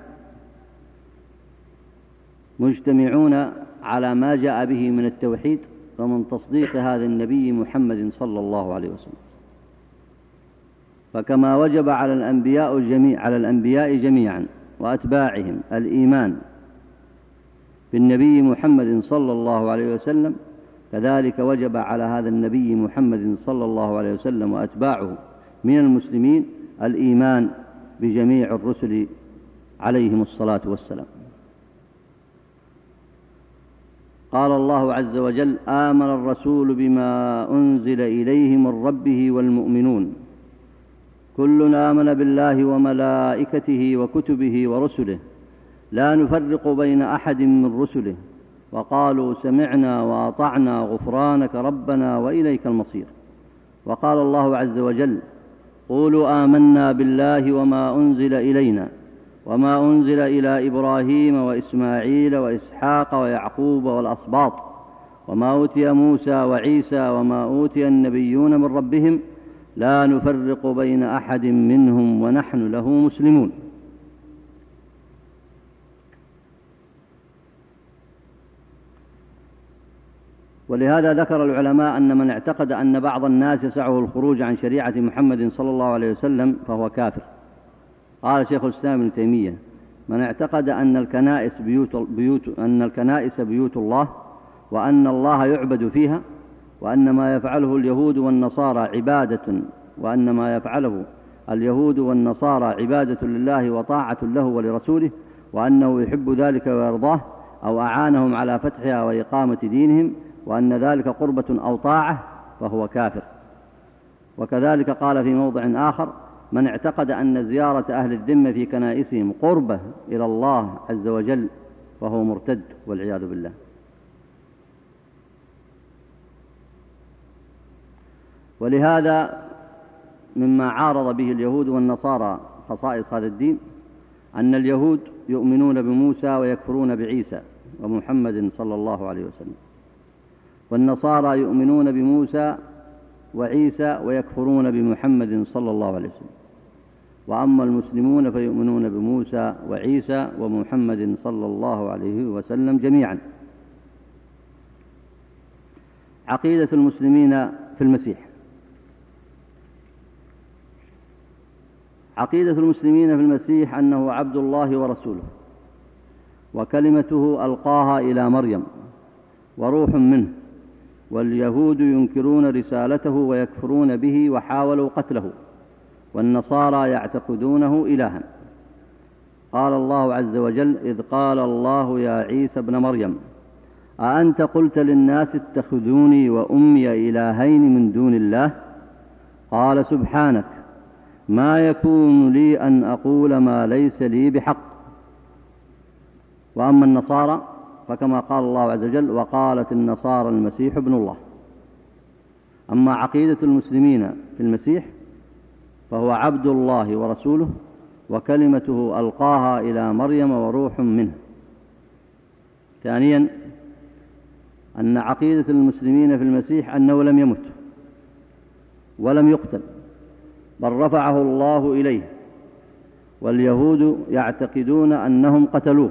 مجتمعون على ما جاء به من التوحيد ومن تصديق هذا النبي محمد صلى الله عليه وسلم. فكما وجب على الأنبياء جميع على الأنبياء جميعا وأتباعهم الإيمان بالنبي محمد صلى الله عليه وسلم كذلك وجب على هذا النبي محمد صلى الله عليه وسلم وأتباعه من المسلمين الإيمان بجميع الرسل عليهم الصلاة والسلام. قال الله عز وجل آمن الرسول بما أنزل إليه من ربه والمؤمنون. كل آمن بالله وملائكته وكتبه ورسله. لا نفرق بين أحد من رسله. وقالوا سمعنا وأطعنا غفرانك ربنا وإليك المصير. وقال الله عز وجل قولوا آمنا بالله وما أنزل إلينا وما أنزل إلى إبراهيم وإسماعيل وإسحاق ويعقوب والأصباط وما أوتي موسى وعيسى وما أوتي النبيون من ربهم لا نفرق بين أحد منهم ونحن له مسلمون. ولهذا ذكر العلماء أن من اعتقد أن بعض الناس يسعه الخروج عن شريعة محمد صلى الله عليه وسلم فهو كافر. قال شيخ الإسلام ابن تيمية من اعتقد أن الكنائس بيوت, بيوت أن الكنائس بيوت الله وأن الله يعبد فيها وأن ما يفعله اليهود والنصارى عبادة وأن ما يفعله اليهود والنصارى عبادة لله وطاعة له ولرسوله وأنه يحب ذلك ويرضاه أو أعانهم على فتحها وإقامة دينهم وأن ذلك قربة أو طاعة فهو كافر. وكذلك قال في موضع آخر من اعتقد أن زيارة أهل الذمة في كنائسهم قربة إلى الله عز وجل فهو مرتد والعياذ بالله. ولهذا مما عارض به اليهود والنصارى خصائص هذا الدين أن اليهود يؤمنون بموسى ويكفرون بعيسى ومحمد صلى الله عليه وسلم. والنصارى يؤمنون بموسى وعيسى ويكفرون بمحمد صلى الله عليه وسلم. وأما المسلمون فيؤمنون بموسى وعيسى ومحمد صلى الله عليه وسلم جميعا. عقيدة المسلمين في المسيح. عقيدة المسلمين في المسيح أنه عبد الله ورسوله وكلمته ألقاها إلى مريم وروح منه واليهود ينكرون رسالته ويكفرون به وحاولوا قتله والنصارى يعتقدونه إلها. قال الله عز وجل إذ قال الله يا عيسى ابن مريم أأنت قلت للناس اتخذوني وأمي إلهين من دون الله؟ قال سبحانك ما يكون لي أن أقول ما ليس لي بحق. وأما النصارى فكما قال الله عز وجل وقالت النصارى المسيح ابن الله. أما عقيدة المسلمين في المسيح فهو عبد الله ورسوله وكلمته ألقاها إلى مريم وروح منه. ثانيا أن عقيدة المسلمين في المسيح أنه لم يمت ولم يقتل بل رفعه الله إليه واليهود يعتقدون أنهم قتلوه.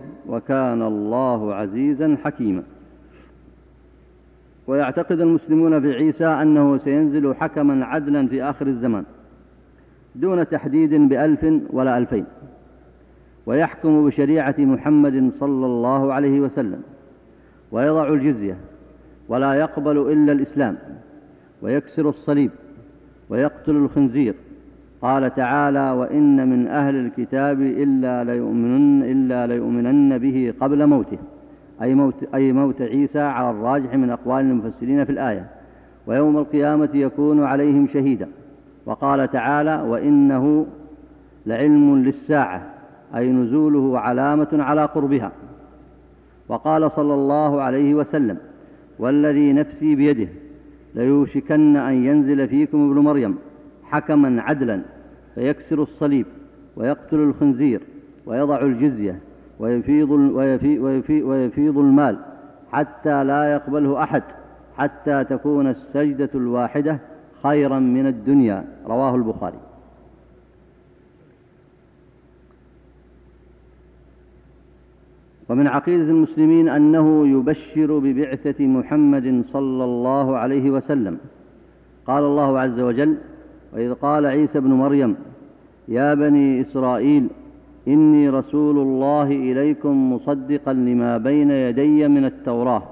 وكان الله عزيزا حكيما. ويعتقد المسلمون في عيسى أنه سينزل حكما عدلا في آخر الزمان دون تحديد بألف ولا ألفين. ويحكم بشريعة محمد صلى الله عليه وسلم ويضع الجزية ولا يقبل إلا الإسلام ويكسر الصليب ويقتل الخنزير قال تعالى وإن من أهل الكتاب إلا ليؤمنن, إلا ليؤمنن به قبل موته. أي موت, أي موت عيسى على الراجح من أقوال المفسرين في الآية. ويوم القيامة يكون عليهم شهيدا. وقال تعالى وإنه لعلم للساعة أي نزوله علامة على قربها. وقال صلى الله عليه وسلم والذي نفسي بيده ليوشكن أن ينزل فيكم ابن مريم. حكما عدلا فيكسر الصليب ويقتل الخنزير ويضع الجزية ويفيض, ويفيض, ويفيض المال حتى لا يقبله أحد حتى تكون السجدة الواحدة خيرا من الدنيا. رواه البخاري. ومن عقيدة المسلمين أنه يبشر ببعثة محمد صلى الله عليه وسلم. قال الله عز وجل وإذ قال عيسى ابن مريم يا بني إسرائيل إني رسول الله إليكم مصدقا لما بين يدي من التوراة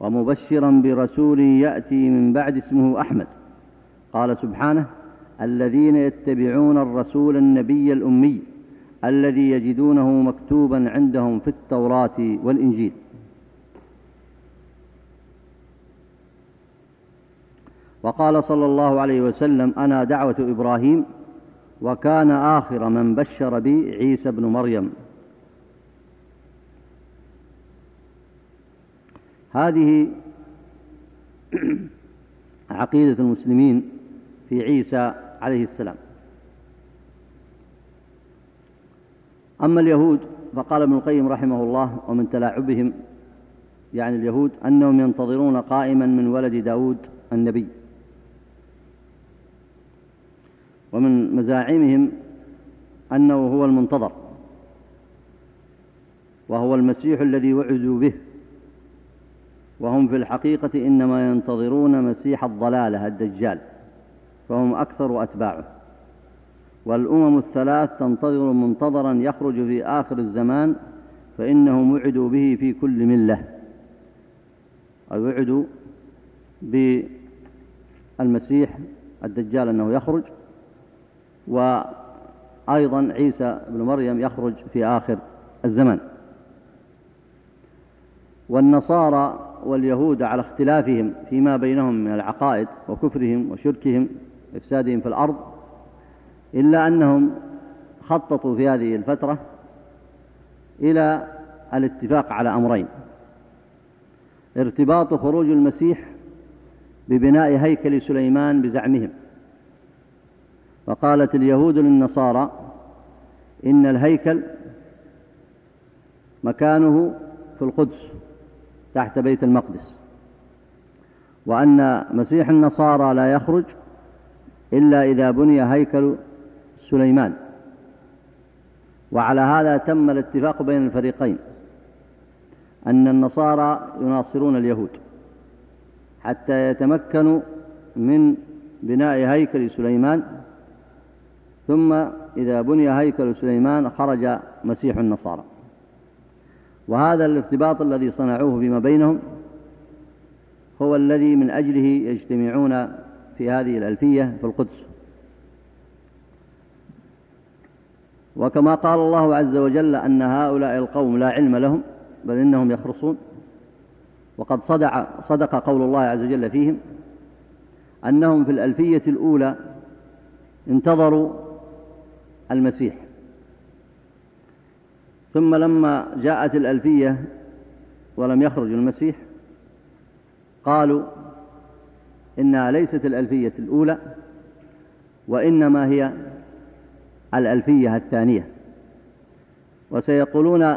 ومبشرا برسول يأتي من بعد اسمه أحمد. قال سبحانه الذين يتبعون الرسول النبي الأمي الذي يجدونه مكتوبا عندهم في التوراة والإنجيل. وقال صلى الله عليه وسلم أنا دعوة إبراهيم وكان آخر من بشر بي عيسى بن مريم. هذه [clears throat] عقيدة المسلمين في عيسى عليه السلام. أما اليهود فقال ابن القيم رحمه الله ومن تلاعبهم يعني اليهود أنهم ينتظرون قائما من ولد داود النبي. ومن مزاعمهم أنه هو المنتظر وهو المسيح الذي وعدوا به وهم في الحقيقة إنما ينتظرون مسيح الضلالة الدجال فهم أكثر أتباعه. والأمم الثلاث تنتظر منتظرا يخرج في آخر الزمان فإنهم وعدوا به في كل ملة. أي وعدوا بالمسيح الدجال أنه يخرج وأيضا عيسى بن مريم يخرج في آخر الزمان والنصارى واليهود على اختلافهم فيما بينهم من العقائد وكفرهم وشركهم وإفسادهم في الأرض إلا أنهم خططوا في هذه الفترة إلى الاتفاق على أمرين. ارتباط خروج المسيح ببناء هيكل سليمان بزعمهم. فقالت اليهود للنصارى إن الهيكل مكانه في القدس تحت بيت المقدس وأن مسيح النصارى لا يخرج إلا إذا بني هيكل سليمان. وعلى هذا تم الاتفاق بين الفريقين أن النصارى يناصرون اليهود حتى يتمكنوا من بناء هيكل سليمان ثم إذا بني هيكل سليمان خرج مسيح النصارى. وهذا الارتباط الذي صنعوه فيما بينهم هو الذي من أجله يجتمعون في هذه الألفية في القدس. وكما قال الله عز وجل أن هؤلاء القوم لا علم لهم بل إنهم يخرصون. وقد صدع صدق قول الله عز وجل فيهم أنهم في الألفية الأولى انتظروا المسيح. ثم لما جاءت الألفية ولم يخرج المسيح قالوا إنها ليست الألفية الأولى وإنما هي الألفية الثانية. وسيقولون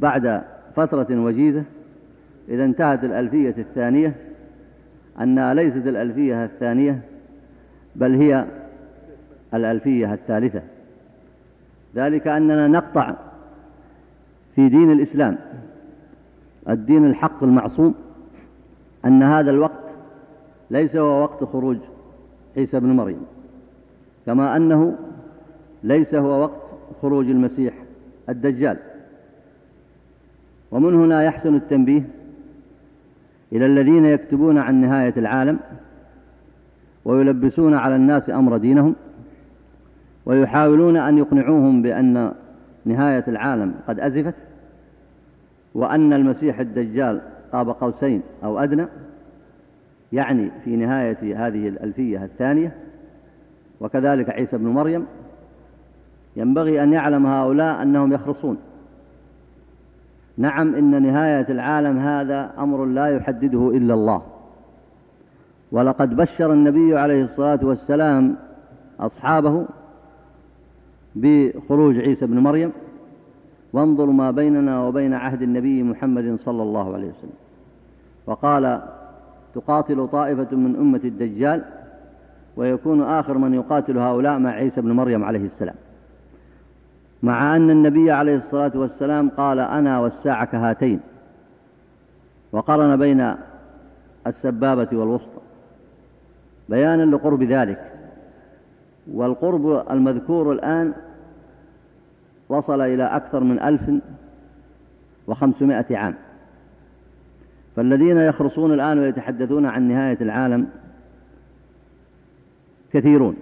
بعد فترة وجيزة إذا انتهت الألفية الثانية أنها ليست الألفية الثانية بل هي الألفية الثالثة. ذلك أننا نقطع في دين الإسلام الدين الحق المعصوم أن هذا الوقت ليس هو وقت خروج عيسى بن مريم كما أنه ليس هو وقت خروج المسيح الدجال. ومن هنا يحسن التنبيه إلى الذين يكتبون عن نهاية العالم ويلبسون على الناس أمر دينهم ويحاولون أن يقنعوهم بأن نهاية العالم قد أزفت وأن المسيح الدجال قاب قوسين أو أدنى يعني في نهاية هذه الألفية الثانية وكذلك عيسى بن مريم. ينبغي أن يعلم هؤلاء أنهم يخرصون. نعم إن نهاية العالم هذا أمر لا يحدده إلا الله. ولقد بشر النبي عليه الصلاة والسلام أصحابه بخروج عيسى بن مريم. وانظر ما بيننا وبين عهد النبي محمد صلى الله عليه وسلم. وقال تقاتل طائفة من أمة الدجال ويكون آخر من يقاتل هؤلاء مع عيسى بن مريم عليه السلام. مع أن النبي عليه الصلاة والسلام قال أنا والساعة كهاتين وقرن بين السبابة والوسطى. بيانا لقرب ذلك. والقرب المذكور الآن وصل إلى أكثر من ألف وخمسمائة عام. فالذين يخرصون الآن ويتحدثون عن نهاية العالم كثيرون.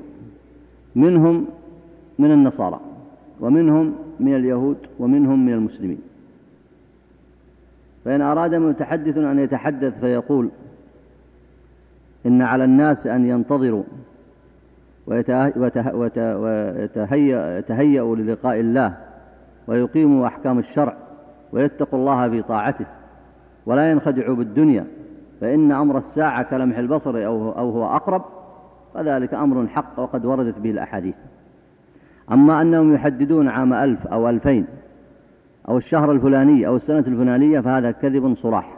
منهم من النصارى ومنهم من اليهود ومنهم من المسلمين. فإن أراد متحدث أن يتحدث فيقول إن على الناس أن ينتظروا ويتهيأوا للقاء الله ويقيموا أحكام الشرع ويتقوا الله في طاعته ولا ينخدعوا بالدنيا فإن أمر الساعة كلمح البصر أو هو أقرب فذلك أمر حق وقد وردت به الأحاديث. أما أنهم يحددون عام ألف أو ألفين أو الشهر الفلاني أو السنة الفلانية فهذا كذب صراح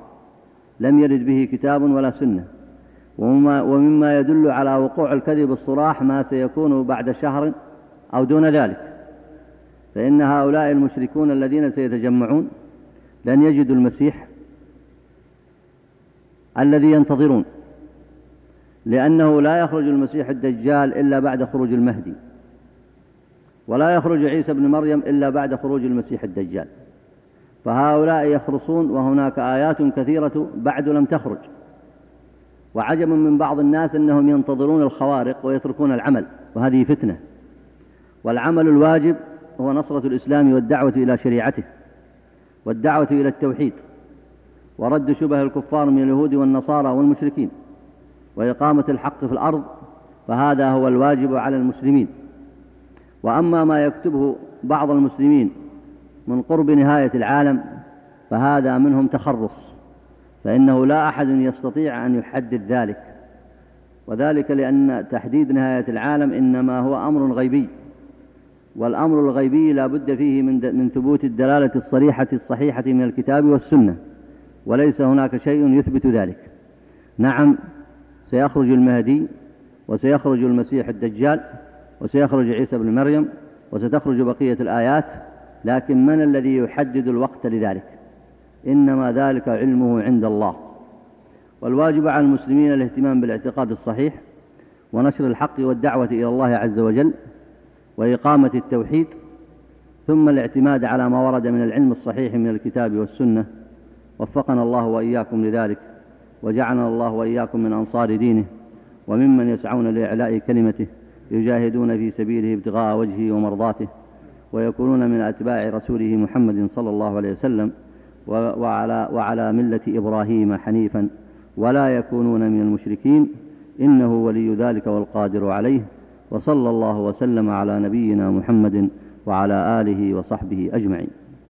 لم يرد به كتاب ولا سنة. ومما, ومما يدل على وقوع الكذب الصراح ما سيكون بعد شهر أو دون ذلك. فإن هؤلاء المشركون الذين سيتجمعون لن يجدوا المسيح الذي ينتظرون لأنه لا يخرج المسيح الدجال إلا بعد خروج المهدي ولا يخرج عيسى بن مريم إلا بعد خروج المسيح الدجال. فهؤلاء يخرصون وهناك آيات كثيرة بعد لم تخرج. وعجب من بعض الناس أنهم ينتظرون الخوارق ويتركون العمل وهذه فتنة. والعمل الواجب هو نصرة الإسلام والدعوة إلى شريعته والدعوة إلى التوحيد ورد شبه الكفار من اليهود والنصارى والمشركين وإقامة الحق في الأرض فهذا هو الواجب على المسلمين. وأما ما يكتبه بعض المسلمين من قرب نهاية العالم فهذا منهم تخرص. فإنه لا أحد يستطيع أن يحدد ذلك. وذلك لأن تحديد نهاية العالم إنما هو أمر غيبي. والأمر الغيبي لا بد فيه من, من ثبوت الدلالة الصريحة الصحيحة من الكتاب والسنة وليس هناك شيء يثبت ذلك. نعم سيخرج المهدي وسيخرج المسيح الدجال وسيخرج عيسى بن مريم وستخرج بقية الآيات لكن من الذي يحدد الوقت لذلك؟ إنما ذلك علمه عند الله. والواجب على المسلمين الاهتمام بالاعتقاد الصحيح ونشر الحق والدعوة إلى الله عز وجل وإقامة التوحيد ثم الاعتماد على ما ورد من العلم الصحيح من الكتاب والسنة. وفقنا الله وإياكم لذلك وجعلنا الله وإياكم من أنصار دينه وممن يسعون لإعلاء كلمته يجاهدون في سبيله ابتغاء وجهه ومرضاته ويكونون من أتباع رسوله محمد صلى الله عليه وسلم. وعلى, وعلى ملة إبراهيم حنيفا ولا يكونون من المشركين. إنه ولي ذلك والقادر عليه. وصلى الله وسلم على نبينا محمد وعلى آله وصحبه أجمعين.